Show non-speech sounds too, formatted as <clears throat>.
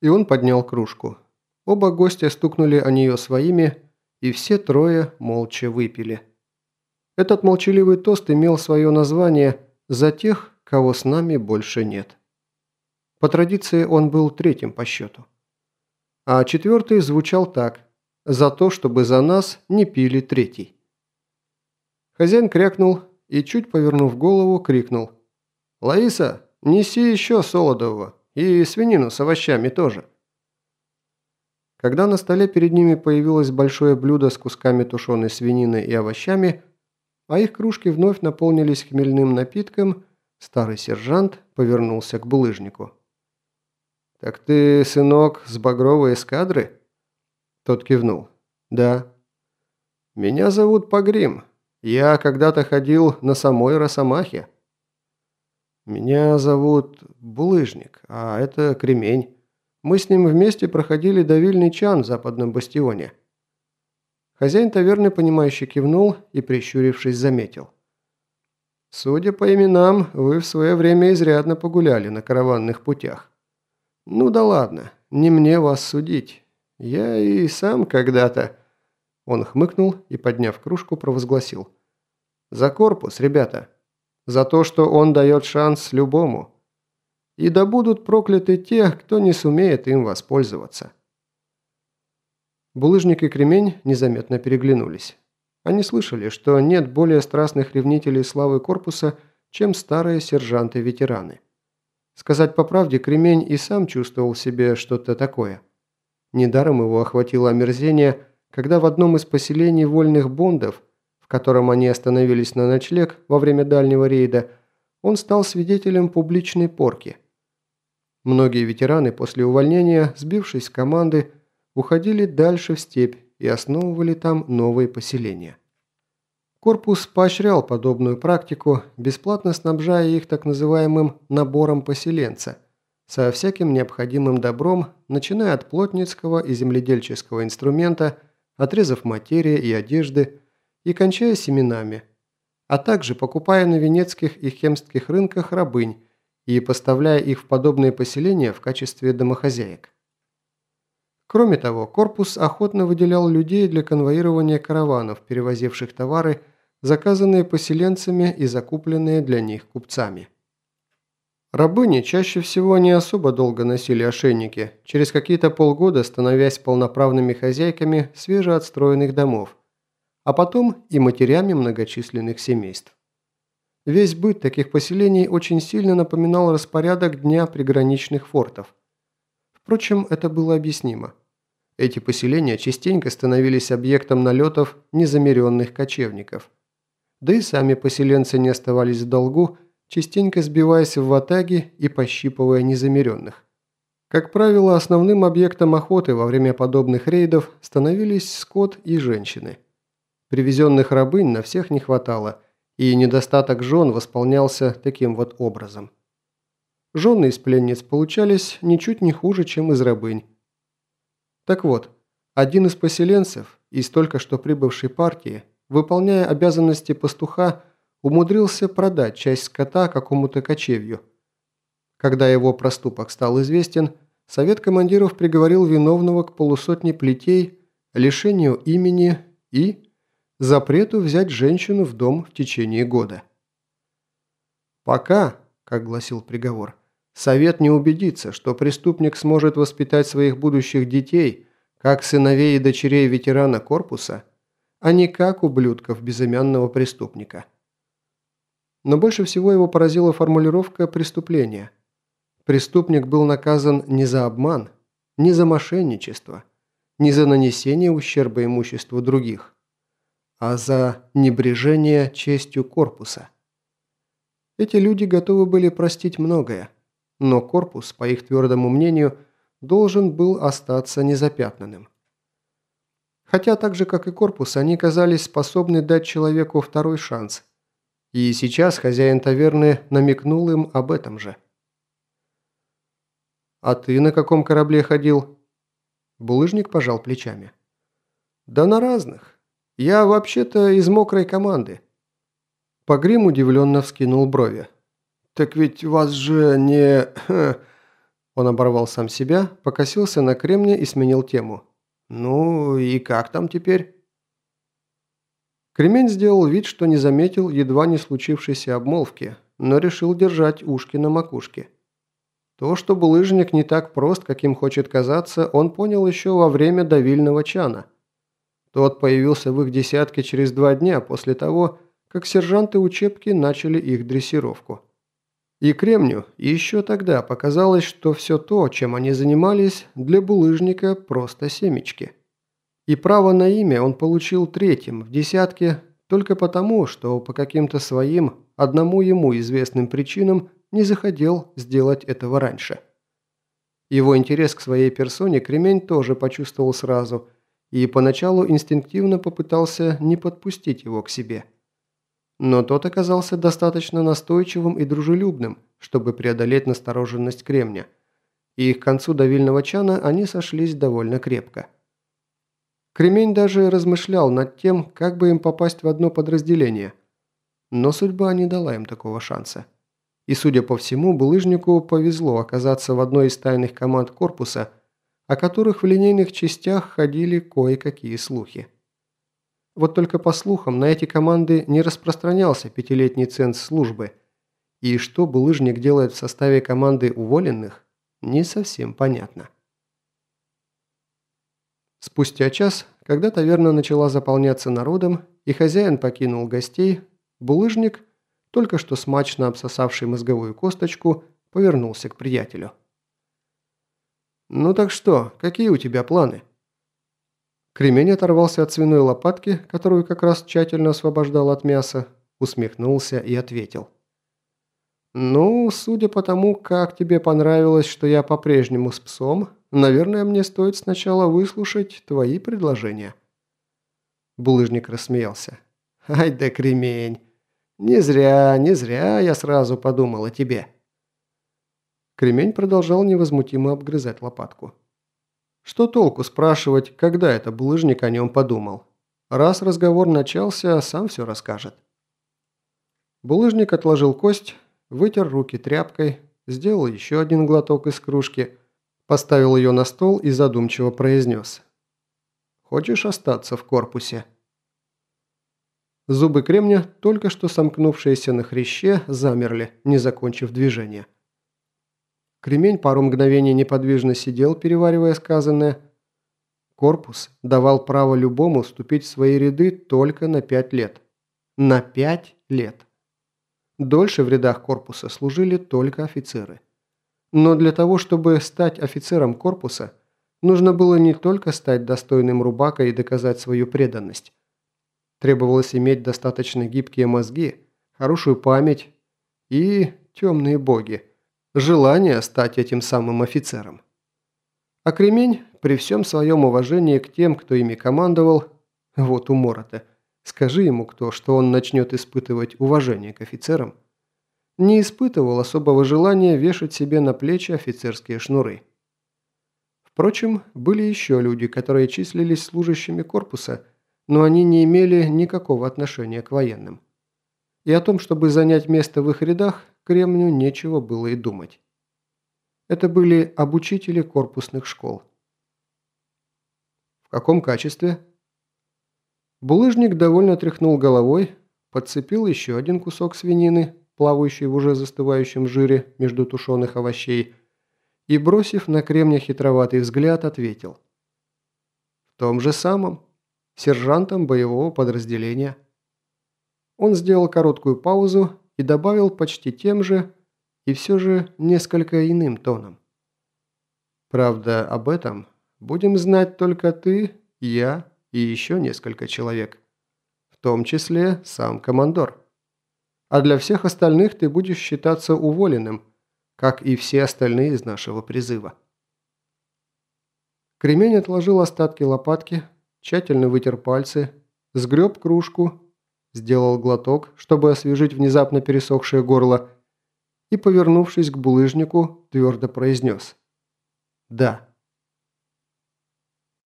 И он поднял кружку. Оба гостя стукнули о нее своими, и все трое молча выпили. Этот молчаливый тост имел свое название «За тех, кого с нами больше нет». По традиции он был третьим по счету. А четвертый звучал так «За то, чтобы за нас не пили третий». Хозяин крякнул и, чуть повернув голову, крикнул «Лаиса, неси еще солодового и свинину с овощами тоже». Когда на столе перед ними появилось большое блюдо с кусками тушеной свинины и овощами, а их кружки вновь наполнились хмельным напитком, старый сержант повернулся к булыжнику. «Так ты, сынок, с багровой эскадры?» Тот кивнул. «Да». «Меня зовут Погрим. Я когда-то ходил на самой Росомахе». «Меня зовут Булыжник, а это Кремень». Мы с ним вместе проходили давильный чан в западном бастионе. Хозяин таверны, понимающе кивнул и, прищурившись, заметил. «Судя по именам, вы в свое время изрядно погуляли на караванных путях. Ну да ладно, не мне вас судить. Я и сам когда-то...» Он хмыкнул и, подняв кружку, провозгласил. «За корпус, ребята. За то, что он дает шанс любому и да будут прокляты те, кто не сумеет им воспользоваться. Булыжник и Кремень незаметно переглянулись. Они слышали, что нет более страстных ревнителей славы корпуса, чем старые сержанты-ветераны. Сказать по правде, Кремень и сам чувствовал в себе что-то такое. Недаром его охватило омерзение, когда в одном из поселений вольных бондов, в котором они остановились на ночлег во время дальнего рейда, он стал свидетелем публичной порки – Многие ветераны после увольнения, сбившись с команды, уходили дальше в степь и основывали там новые поселения. Корпус поощрял подобную практику, бесплатно снабжая их так называемым «набором поселенца», со всяким необходимым добром, начиная от плотницкого и земледельческого инструмента, отрезов материи и одежды, и кончая семенами, а также покупая на венецких и хемских рынках рабынь, и поставляя их в подобные поселения в качестве домохозяек. Кроме того, корпус охотно выделял людей для конвоирования караванов, перевозивших товары, заказанные поселенцами и закупленные для них купцами. Рабыни чаще всего не особо долго носили ошейники, через какие-то полгода становясь полноправными хозяйками свежеотстроенных домов, а потом и матерями многочисленных семейств. Весь быт таких поселений очень сильно напоминал распорядок дня приграничных фортов. Впрочем, это было объяснимо. Эти поселения частенько становились объектом налетов незамеренных кочевников. Да и сами поселенцы не оставались в долгу, частенько сбиваясь в ватаги и пощипывая незамеренных. Как правило, основным объектом охоты во время подобных рейдов становились скот и женщины. Привезенных рабынь на всех не хватало – и недостаток жен восполнялся таким вот образом. Жены из пленниц получались ничуть не хуже, чем из рабынь. Так вот, один из поселенцев из только что прибывшей партии, выполняя обязанности пастуха, умудрился продать часть скота какому-то кочевью. Когда его проступок стал известен, совет командиров приговорил виновного к полусотне плетей, лишению имени и запрету взять женщину в дом в течение года. Пока, как гласил приговор, совет не убедится, что преступник сможет воспитать своих будущих детей, как сыновей и дочерей ветерана корпуса, а не как ублюдков безымянного преступника. Но больше всего его поразила формулировка преступления. Преступник был наказан не за обман, не за мошенничество, не за нанесение ущерба имуществу других, а за небрежение честью корпуса. Эти люди готовы были простить многое, но корпус, по их твердому мнению, должен был остаться незапятнанным. Хотя так же, как и корпус, они казались способны дать человеку второй шанс. И сейчас хозяин таверны намекнул им об этом же. «А ты на каком корабле ходил?» Булыжник пожал плечами. «Да на разных. «Я вообще-то из мокрой команды». Погрим удивленно вскинул брови. «Так ведь вас же не...» <clears throat> Он оборвал сам себя, покосился на кремня и сменил тему. «Ну и как там теперь?» Кремень сделал вид, что не заметил едва не случившейся обмолвки, но решил держать ушки на макушке. То, что булыжник не так прост, каким хочет казаться, он понял еще во время давильного чана. Тот появился в их десятке через два дня после того, как сержанты учебки начали их дрессировку. И Кремню еще тогда показалось, что все то, чем они занимались, для булыжника просто семечки. И право на имя он получил третьим в десятке только потому, что по каким-то своим, одному ему известным причинам не захотел сделать этого раньше. Его интерес к своей персоне Кремень тоже почувствовал сразу и поначалу инстинктивно попытался не подпустить его к себе. Но тот оказался достаточно настойчивым и дружелюбным, чтобы преодолеть настороженность Кремня, и к концу давильного чана они сошлись довольно крепко. Кремень даже размышлял над тем, как бы им попасть в одно подразделение. Но судьба не дала им такого шанса. И, судя по всему, булыжнику повезло оказаться в одной из тайных команд корпуса, о которых в линейных частях ходили кое-какие слухи. Вот только по слухам, на эти команды не распространялся пятилетний ценз службы. И что булыжник делает в составе команды уволенных, не совсем понятно. Спустя час, когда таверна начала заполняться народом и хозяин покинул гостей, булыжник, только что смачно обсосавший мозговую косточку, повернулся к приятелю. «Ну так что, какие у тебя планы?» Кремень оторвался от свиной лопатки, которую как раз тщательно освобождал от мяса, усмехнулся и ответил. «Ну, судя по тому, как тебе понравилось, что я по-прежнему с псом, Наверное, мне стоит сначала выслушать твои предложения». Булыжник рассмеялся. «Ай да кремень! Не зря, не зря я сразу подумал о тебе». Кремень продолжал невозмутимо обгрызать лопатку. Что толку спрашивать, когда это булыжник о нем подумал? Раз разговор начался, сам все расскажет. Булыжник отложил кость, вытер руки тряпкой, сделал еще один глоток из кружки – Поставил ее на стол и задумчиво произнес. «Хочешь остаться в корпусе?» Зубы кремня, только что сомкнувшиеся на хряще, замерли, не закончив движение. Кремень пару мгновений неподвижно сидел, переваривая сказанное. Корпус давал право любому вступить в свои ряды только на пять лет. На пять лет. Дольше в рядах корпуса служили только офицеры. Но для того, чтобы стать офицером корпуса, нужно было не только стать достойным рубака и доказать свою преданность. Требовалось иметь достаточно гибкие мозги, хорошую память и темные боги, желание стать этим самым офицером. А Кремень, при всем своем уважении к тем, кто ими командовал, вот умора-то, скажи ему кто, что он начнет испытывать уважение к офицерам – не испытывал особого желания вешать себе на плечи офицерские шнуры. Впрочем, были еще люди, которые числились служащими корпуса, но они не имели никакого отношения к военным. И о том, чтобы занять место в их рядах, Кремню нечего было и думать. Это были обучители корпусных школ. В каком качестве? Булыжник довольно тряхнул головой, подцепил еще один кусок свинины, плавающий в уже застывающем жире между тушеных овощей, и, бросив на кремня хитроватый взгляд, ответил. «В том же самом, сержантом боевого подразделения». Он сделал короткую паузу и добавил почти тем же и все же несколько иным тоном. «Правда, об этом будем знать только ты, я и еще несколько человек, в том числе сам командор» а для всех остальных ты будешь считаться уволенным, как и все остальные из нашего призыва». Кремень отложил остатки лопатки, тщательно вытер пальцы, сгреб кружку, сделал глоток, чтобы освежить внезапно пересохшее горло, и, повернувшись к булыжнику, твердо произнес «Да».